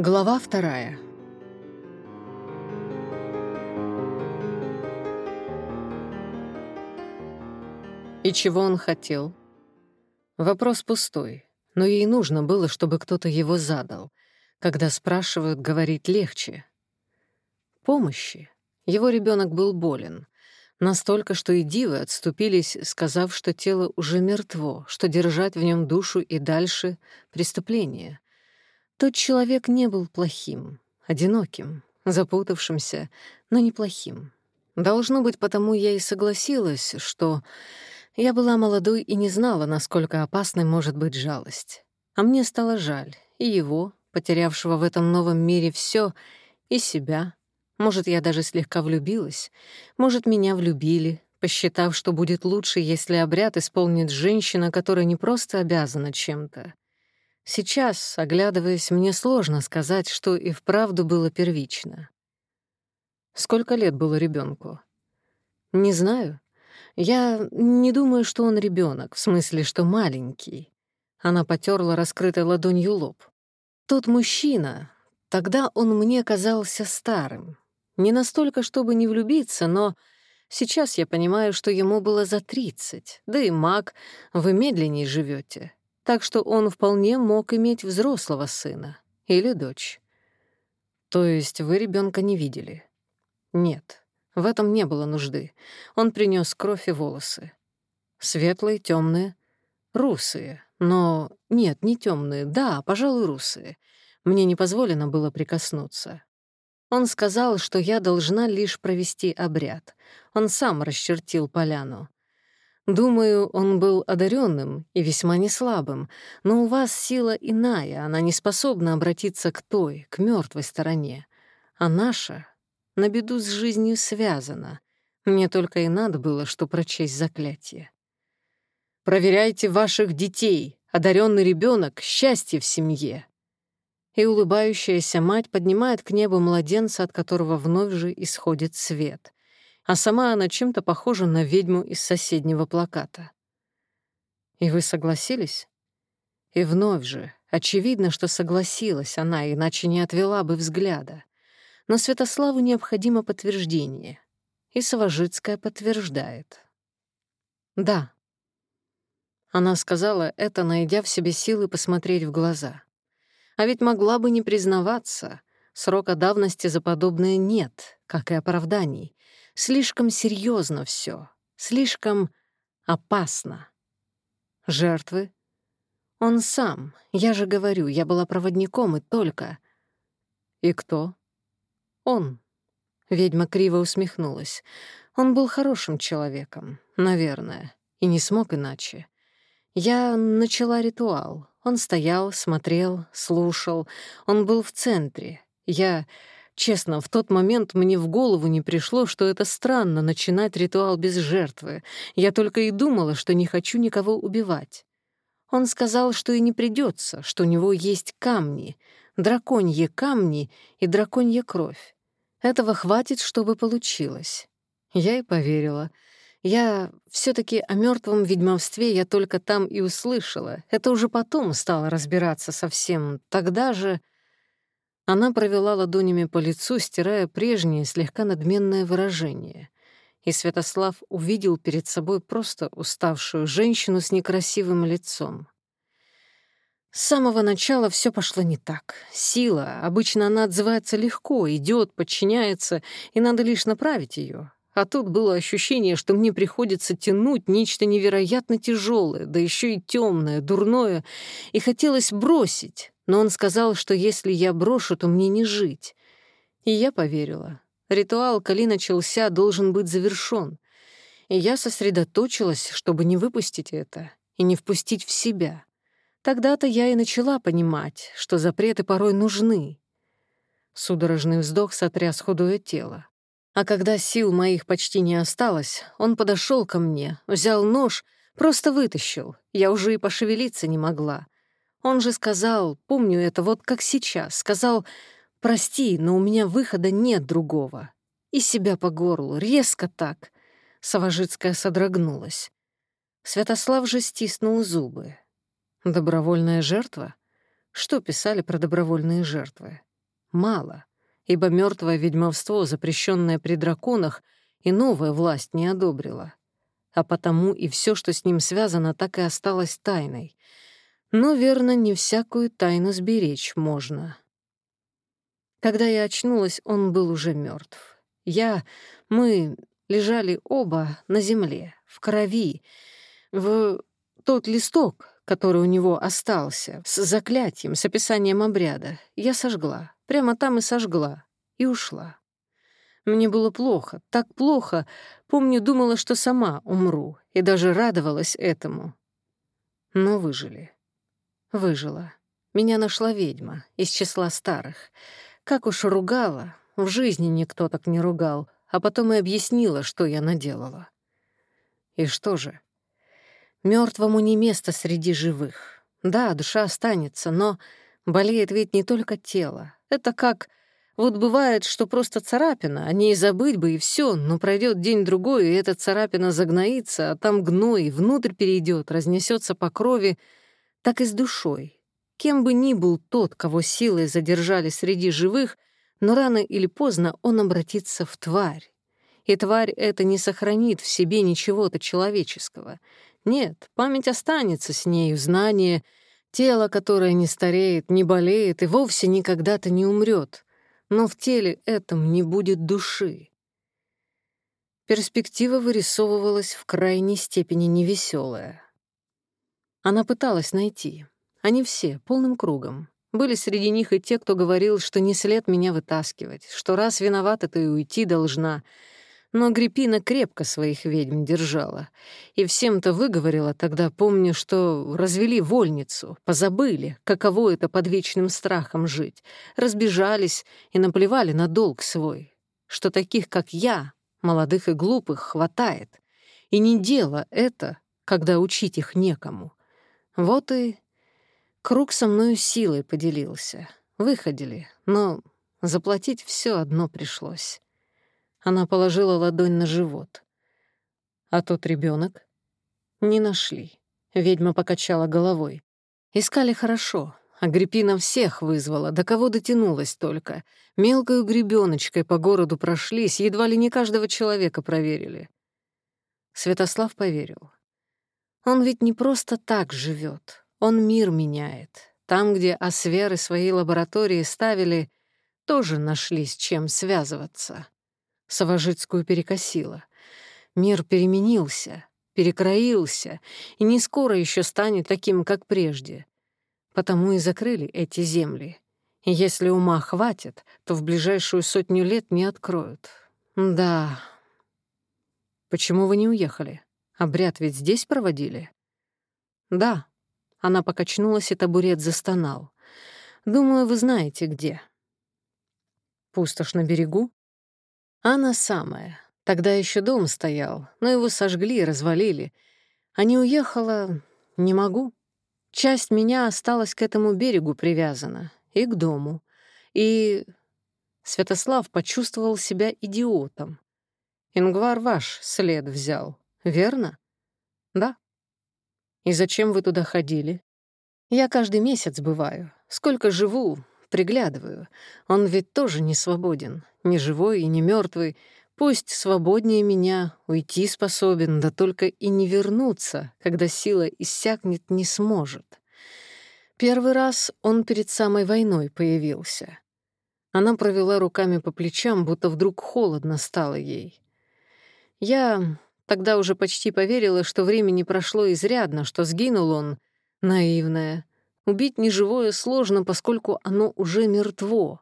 Глава вторая. И чего он хотел? Вопрос пустой, но ей нужно было, чтобы кто-то его задал. Когда спрашивают, говорить легче. Помощи. Его ребенок был болен. Настолько, что и дивы отступились, сказав, что тело уже мертво, что держать в нем душу и дальше — преступление. Тот человек не был плохим, одиноким, запутавшимся, но не плохим. Должно быть, потому я и согласилась, что я была молодой и не знала, насколько опасной может быть жалость. А мне стало жаль и его, потерявшего в этом новом мире все, и себя. Может, я даже слегка влюбилась, может, меня влюбили, посчитав, что будет лучше, если обряд исполнит женщина, которая не просто обязана чем-то, Сейчас, оглядываясь, мне сложно сказать, что и вправду было первично. Сколько лет было ребенку? Не знаю. Я не думаю, что он ребенок, в смысле, что маленький. Она потерла раскрытой ладонью лоб. Тот мужчина, тогда он мне казался старым. Не настолько, чтобы не влюбиться, но сейчас я понимаю, что ему было за тридцать. Да и маг, вы медленнее живете так что он вполне мог иметь взрослого сына или дочь. То есть вы ребенка не видели? Нет, в этом не было нужды. Он принес кровь и волосы. Светлые, темные, русые, но нет, не темные, да, пожалуй, русые. Мне не позволено было прикоснуться. Он сказал, что я должна лишь провести обряд. Он сам расчертил поляну — Думаю, он был одаренным и весьма неслабым, но у вас сила иная, она не способна обратиться к той, к мертвой стороне. А наша на беду с жизнью связана. Мне только и надо было, что прочесть заклятие. «Проверяйте ваших детей, одаренный ребенок, счастье в семье!» И улыбающаяся мать поднимает к небу младенца, от которого вновь же исходит свет — А сама она чем-то похожа на ведьму из соседнего плаката. «И вы согласились?» И вновь же, очевидно, что согласилась она, иначе не отвела бы взгляда. Но Святославу необходимо подтверждение. И Савожицкая подтверждает. «Да». Она сказала это, найдя в себе силы посмотреть в глаза. А ведь могла бы не признаваться. Срока давности за подобное нет, как и оправданий. слишком серьезно все, слишком опасно. Жертвы? Он сам, я же говорю, я была проводником и только. И кто? Он. Ведьма криво усмехнулась. Он был хорошим человеком, наверное, и не смог иначе. Я начала ритуал. Он стоял, смотрел, слушал. Он был в центре. Я... Честно, в тот момент мне в голову не пришло, что это странно начинать ритуал без жертвы. Я только и думала, что не хочу никого убивать. Он сказал, что и не придется, что у него есть камни, драконье камни и драконья кровь. Этого хватит, чтобы получилось. Я и поверила. Я все таки о мертвом ведьмовстве я только там и услышала. Это уже потом стала разбираться совсем. Тогда же... Она провела ладонями по лицу, стирая прежнее слегка надменное выражение. И Святослав увидел перед собой просто уставшую женщину с некрасивым лицом. С самого начала все пошло не так. Сила, обычно она отзывается легко, идет, подчиняется, и надо лишь направить ее. А тут было ощущение, что мне приходится тянуть нечто невероятно тяжелое, да еще и темное, дурное, и хотелось бросить. Но он сказал, что если я брошу, то мне не жить. И я поверила. Ритуал, коли начался, должен быть завершен. И я сосредоточилась, чтобы не выпустить это и не впустить в себя. Тогда-то я и начала понимать, что запреты порой нужны. Судорожный вздох сотряс худое тело. А когда сил моих почти не осталось, он подошел ко мне, взял нож, просто вытащил. Я уже и пошевелиться не могла. Он же сказал, помню это вот как сейчас, сказал «Прости, но у меня выхода нет другого». И себя по горлу, резко так. Савожицкая содрогнулась. Святослав же стиснул зубы. Добровольная жертва? Что писали про добровольные жертвы? Мало ибо мертвое ведьмовство, запрещенное при драконах, и новая власть не одобрила. А потому и все, что с ним связано, так и осталось тайной. Но, верно, не всякую тайну сберечь можно. Когда я очнулась, он был уже мертв. Я, мы лежали оба на земле, в крови, в тот листок, который у него остался, с заклятием, с описанием обряда, я сожгла. Прямо там и сожгла. И ушла. Мне было плохо, так плохо. Помню, думала, что сама умру, и даже радовалась этому. Но выжили. Выжила. Меня нашла ведьма из числа старых. Как уж ругала, в жизни никто так не ругал, а потом и объяснила, что я наделала. И что же? Мертвому не место среди живых. Да, душа останется, но болеет ведь не только тело, Это как... Вот бывает, что просто царапина, о ней забыть бы и все, но пройдет день-другой, и эта царапина загноится, а там гной внутрь перейдет, разнесется по крови, так и с душой. Кем бы ни был тот, кого силой задержали среди живых, но рано или поздно он обратится в тварь. И тварь эта не сохранит в Тело, которое не стареет, не болеет и вовсе никогда-то не умрет, но в теле этом не будет души. Перспектива вырисовывалась в крайней степени невеселая. Она пыталась найти. Они все, полным кругом. Были среди них и те, кто говорил, что не след меня вытаскивать, что раз виновата, то и уйти должна — но Гриппина крепко своих ведьм держала. И всем-то выговорила тогда, помню, что развели вольницу, позабыли, каково это под вечным страхом жить, разбежались и наплевали на долг свой, что таких, как я, молодых и глупых, хватает. И не дело это, когда учить их некому. Вот и круг со мною силой поделился. Выходили, но заплатить все одно пришлось. Она положила ладонь на живот. «А тот ребенок? «Не нашли». Ведьма покачала головой. «Искали хорошо. Агриппина всех вызвала, до кого дотянулась только. Мелкую гребеночкой по городу прошлись, едва ли не каждого человека проверили». Святослав поверил. «Он ведь не просто так живет. Он мир меняет. Там, где Асверы свои лаборатории ставили, тоже нашлись чем связываться». Савожицкую перекосило. Мир переменился, перекроился, и не скоро еще станет таким, как прежде. Потому и закрыли эти земли. И если ума хватит, то в ближайшую сотню лет не откроют. Да. Почему вы не уехали? Обряд ведь здесь проводили? Да. Она покачнулась, и табурет застонал. Думаю, вы знаете, где. Пустошь на берегу? Она самая. Тогда еще дом стоял, но его сожгли и развалили. А не уехала — не могу. Часть меня осталась к этому берегу привязана, и к дому. И Святослав почувствовал себя идиотом. Ингвар ваш след взял, верно? Да. И зачем вы туда ходили? Я каждый месяц бываю. Сколько живу, приглядываю. Он ведь тоже не свободен, не живой и не мертвый. Пусть свободнее меня, уйти способен, да только и не вернуться, когда сила иссякнет, не сможет. Первый раз он перед самой войной появился. Она провела руками по плечам, будто вдруг холодно стало ей. Я тогда уже почти поверила, что времени прошло изрядно, что сгинул он, наивная, Убить неживое сложно, поскольку оно уже мертво.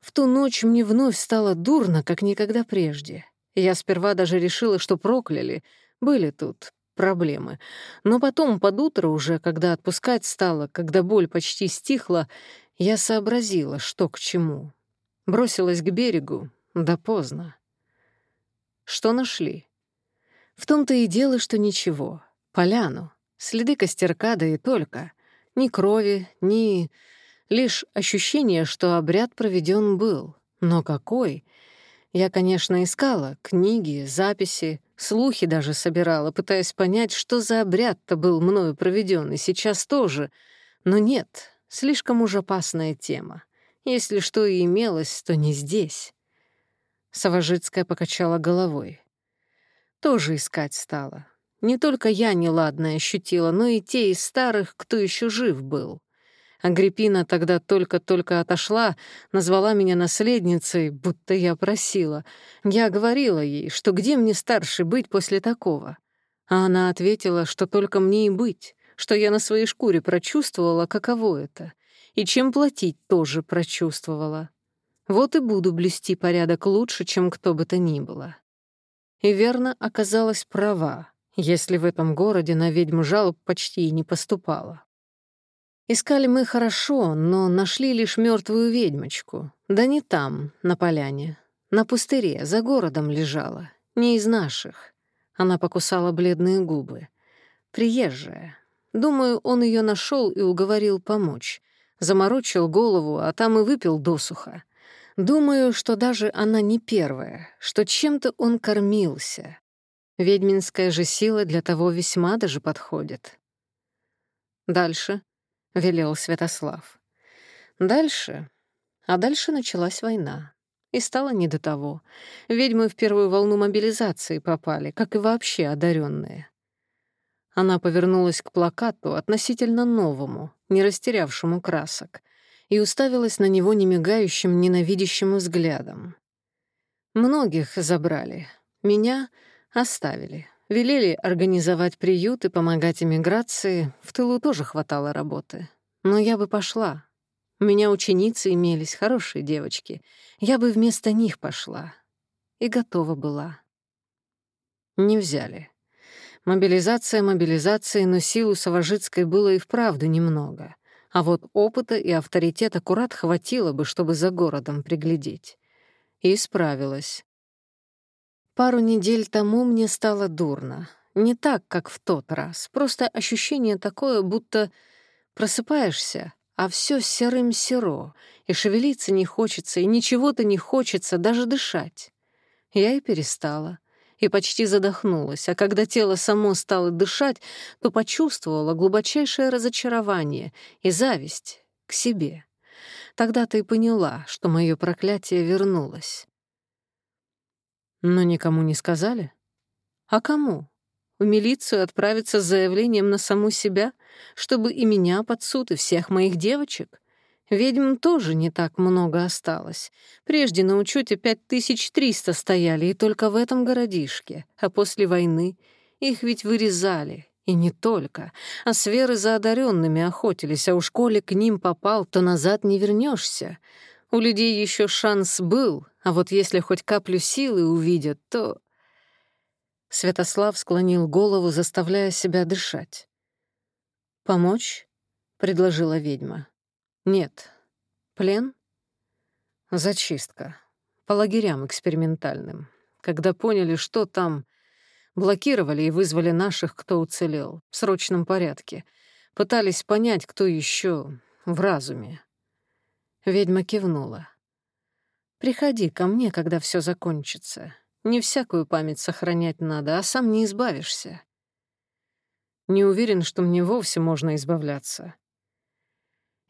В ту ночь мне вновь стало дурно, как никогда прежде. Я сперва даже решила, что прокляли. Были тут проблемы. Но потом, под утро уже, когда отпускать стало, когда боль почти стихла, я сообразила, что к чему. Бросилась к берегу, да поздно. Что нашли? В том-то и дело, что ничего. Поляну. Следы костерка, да и только — ни крови, ни... Лишь ощущение, что обряд проведен был. Но какой? Я, конечно, искала книги, записи, слухи даже собирала, пытаясь понять, что за обряд-то был мною проведен и сейчас тоже. Но нет, слишком уж опасная тема. Если что и имелось, то не здесь. Савожицкая покачала головой. Тоже искать стала. Не только я неладное ощутила, но и те из старых, кто еще жив был. Агриппина тогда только-только отошла, назвала меня наследницей, будто я просила. Я говорила ей, что где мне старше быть после такого? А она ответила, что только мне и быть, что я на своей шкуре прочувствовала, каково это, и чем платить тоже прочувствовала. Вот и буду блюсти порядок лучше, чем кто бы то ни было. И верно оказалась права если в этом городе на жалоб почти и не поступало. Искали мы хорошо, но нашли лишь мертвую ведьмочку. Да не там, на поляне. На пустыре, за городом лежала. Не из наших. Она покусала бледные губы. Приезжая. Думаю, он ее нашел и уговорил помочь. Заморочил голову, а там и выпил досуха. Думаю, что даже она не первая, что чем-то он кормился. Ведьминская же сила для того весьма даже подходит. Дальше — велел Святослав. Дальше... А дальше началась война. И стало не до того. Ведьмы в первую волну мобилизации попали, как и вообще одаренные. Она повернулась к плакату относительно новому, не растерявшему красок, и уставилась на него немигающим, ненавидящим взглядом. Многих забрали. Меня оставили. Велели организовать приют и помогать эмиграции, в тылу тоже хватало работы. Но я бы пошла. У меня ученицы имелись, хорошие девочки. Я бы вместо них пошла. И готова была. Не взяли. Мобилизация мобилизации, но силу Савожицкой было и вправду немного. А вот опыта и авторитета аккурат хватило бы, чтобы за городом приглядеть. И справилась. Пару недель тому мне стало дурно. Не так, как в тот раз. Просто ощущение такое, будто просыпаешься, а все серым-серо, и шевелиться не хочется, и ничего-то не хочется, даже дышать. Я и перестала, и почти задохнулась, а когда тело само стало дышать, то почувствовала глубочайшее разочарование и зависть к себе. Тогда ты и поняла, что мое проклятие вернулось. Но никому не сказали? А кому? В милицию отправиться с заявлением на саму себя, чтобы и меня под суд, и всех моих девочек? Ведьм тоже не так много осталось. Прежде на учете 5300 стояли, и только в этом городишке. А после войны их ведь вырезали, и не только. А сферы за одаренными охотились, а у коли к ним попал, то назад не вернешься. У людей еще шанс был, а Вот если хоть каплю силы увидят, то... Святослав склонил голову, заставляя себя дышать. «Помочь?» — предложила ведьма. «Нет. Плен?» «Зачистка. По лагерям экспериментальным. Когда поняли, что там, блокировали и вызвали наших, кто уцелел, в срочном порядке. Пытались понять, кто еще в разуме». Ведьма кивнула. Приходи ко мне, когда все закончится. Не всякую память сохранять надо, а сам не избавишься. Не уверен, что мне вовсе можно избавляться.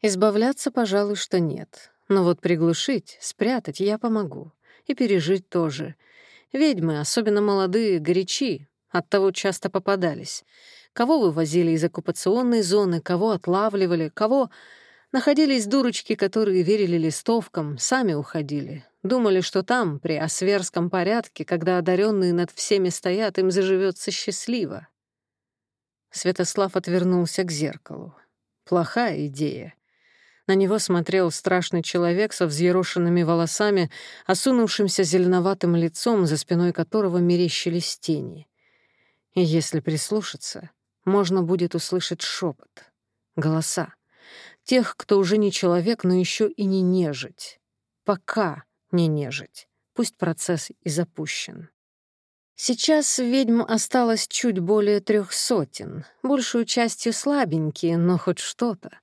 Избавляться, пожалуй, что нет. Но вот приглушить, спрятать я помогу. И пережить тоже. Ведьмы, особенно молодые, горячи, оттого часто попадались. Кого вывозили из оккупационной зоны, кого отлавливали, кого... Находились дурочки, которые верили листовкам, сами уходили. Думали, что там, при осверском порядке, когда одаренные над всеми стоят, им заживется счастливо. Святослав отвернулся к зеркалу. Плохая идея. На него смотрел страшный человек со взъерошенными волосами, осунувшимся зеленоватым лицом, за спиной которого мерещились тени. И если прислушаться, можно будет услышать шепот, голоса. Тех, кто уже не человек, но еще и не нежить. Пока не нежить. Пусть процесс и запущен. Сейчас ведьм осталось чуть более трех сотен, большую частью слабенькие, но хоть что-то.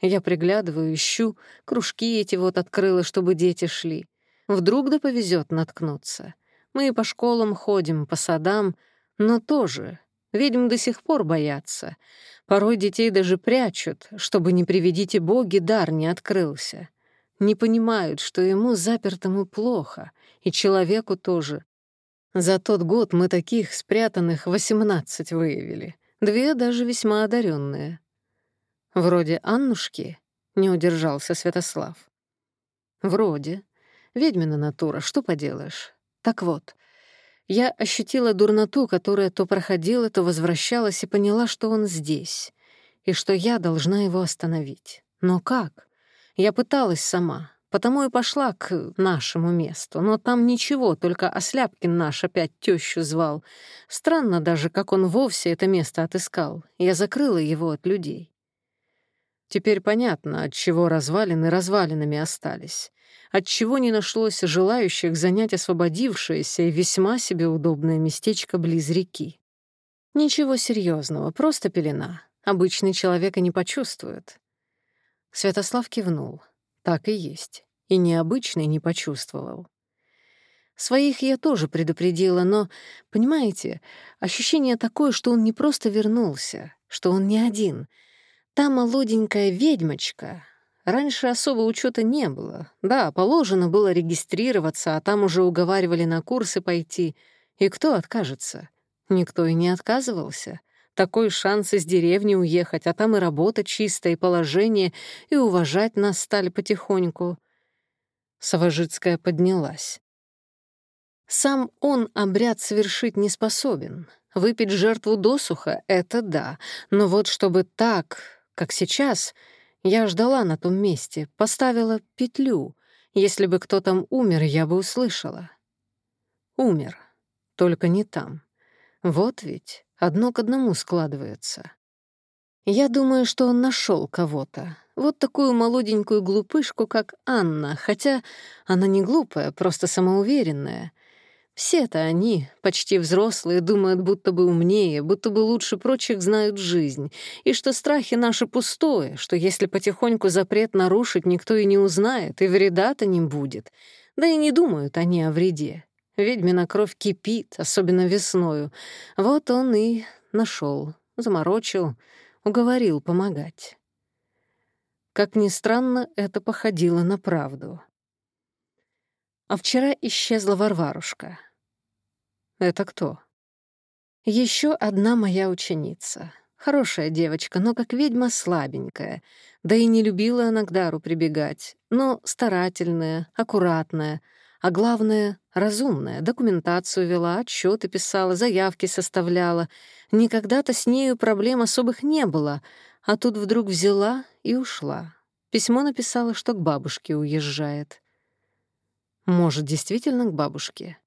Я приглядываю, ищу, кружки эти вот открыла, чтобы дети шли. Вдруг да повезет наткнуться. Мы и по школам ходим, по садам, но тоже Ведьм до сих пор боятся. Порой детей даже прячут, чтобы не приведите боги, дар не открылся. Не понимают, что ему запертому плохо, и человеку тоже. За тот год мы таких спрятанных 18 выявили. Две даже весьма одаренные. Вроде Аннушки, не удержался Святослав. Вроде. Ведьмина натура, что поделаешь. Так вот, я ощутила дурноту, которая то проходила, то возвращалась, и поняла, что он здесь, и что я должна его остановить. Но как? Я пыталась сама, потому и пошла к нашему месту. Но там ничего, только Осляпкин наш опять тещу звал. Странно даже, как он вовсе это место отыскал. Я закрыла его от людей. Теперь понятно, от чего развалины развалинами остались. От чего не нашлось желающих занять освободившееся и весьма себе удобное местечко близ реки. Ничего серьезного, просто пелена. Обычный человек и не почувствует. Святослав кивнул. Так и есть. И необычный не почувствовал. Своих я тоже предупредила, но, понимаете, ощущение такое, что он не просто вернулся, что он не один — Та молоденькая ведьмочка. Раньше особого учета не было. Да, положено было регистрироваться, а там уже уговаривали на курсы пойти. И кто откажется? Никто и не отказывался. Такой шанс из деревни уехать, а там и работа чистая, и положение, и уважать нас стали потихоньку. Савожицкая поднялась. Сам он обряд совершить не способен. Выпить жертву досуха — это да, но вот чтобы так, как сейчас — я ждала на том месте, поставила петлю. Если бы кто там умер, я бы услышала. Умер. Только не там. Вот ведь одно к одному складывается. Я думаю, что он нашел кого-то. Вот такую молоденькую глупышку, как Анна, хотя она не глупая, просто самоуверенная — Все-то они, почти взрослые, думают, будто бы умнее, будто бы лучше прочих знают жизнь, и что страхи наши пустое, что если потихоньку запрет нарушить, никто и не узнает, и вреда-то не будет. Да и не думают они о вреде. Ведьмина кровь кипит, особенно весною. Вот он и нашел, заморочил, уговорил помогать. Как ни странно, это походило на правду. А вчера исчезла Варварушка. Это кто? Еще одна моя ученица. Хорошая девочка, но как ведьма слабенькая. Да и не любила она к дару прибегать. Но старательная, аккуратная, а главное — разумная. Документацию вела, отчеты писала, заявки составляла. Никогда-то с нею проблем особых не было, а тут вдруг взяла и ушла. Письмо написала, что к бабушке уезжает. Может, действительно к бабушке?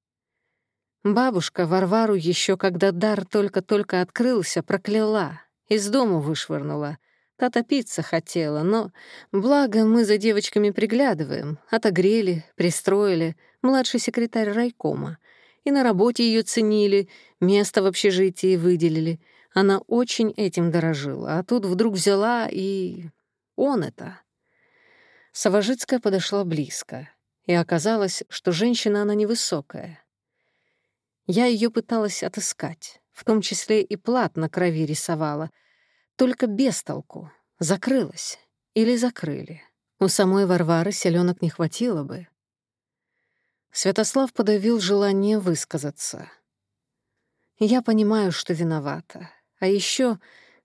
Бабушка Варвару еще когда дар только-только открылся, прокляла, из дому вышвырнула. Та топиться хотела, но благо мы за девочками приглядываем, отогрели, пристроили, младший секретарь райкома. И на работе ее ценили, место в общежитии выделили. Она очень этим дорожила, а тут вдруг взяла и... он это. Савожицкая подошла близко и оказалось, что женщина она невысокая. Я ее пыталась отыскать, в том числе и плат на крови рисовала, только без толку, закрылась или закрыли. У самой Варвары селенок не хватило бы. Святослав подавил желание высказаться. Я понимаю, что виновата. А еще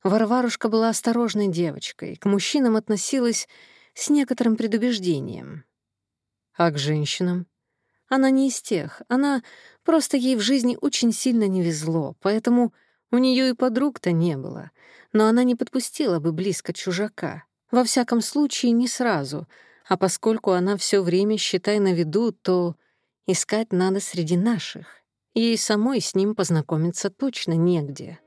Варварушка была осторожной девочкой, к мужчинам относилась с некоторым предубеждением. А к женщинам? Она не из тех. Она... Просто ей в жизни очень сильно не везло, поэтому у нее и подруг-то не было. Но она не подпустила бы близко чужака. Во всяком случае, не сразу. А поскольку она все время, считай, на виду, то искать надо среди наших. Ей самой с ним познакомиться точно негде.